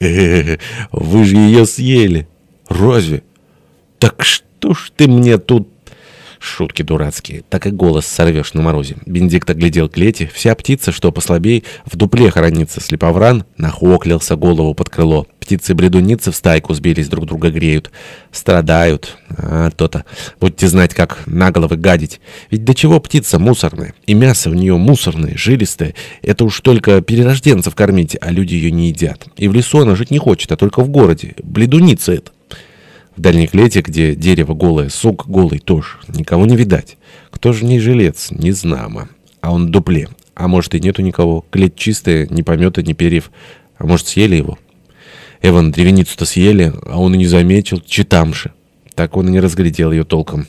Вы же ее съели. Разве? Так что ж ты мне тут... Шутки дурацкие. Так и голос сорвешь на морозе. Бенедикт оглядел клети. Вся птица, что послабей, в дупле хранится. Слеповран нахоклился голову под крыло. Птицы-бредуницы в стайку сбились, друг друга греют. Страдают. А, то-то. Будьте знать, как на головы гадить. Ведь до чего птица мусорная? И мясо у нее мусорное, жилистое. Это уж только перерожденцев кормить, а люди ее не едят. И в лесу она жить не хочет, а только в городе. Бледуница это. В дальней клете, где дерево голое, сук голый тоже. Никого не видать. Кто же не жилец? Не знамо. А он дупле. А может и нету никого. Клеть чистая, ни помета, ни перьев. А может съели его? Эван древеницу-то съели, а он и не заметил. Читамши. Так он и не разглядел ее толком.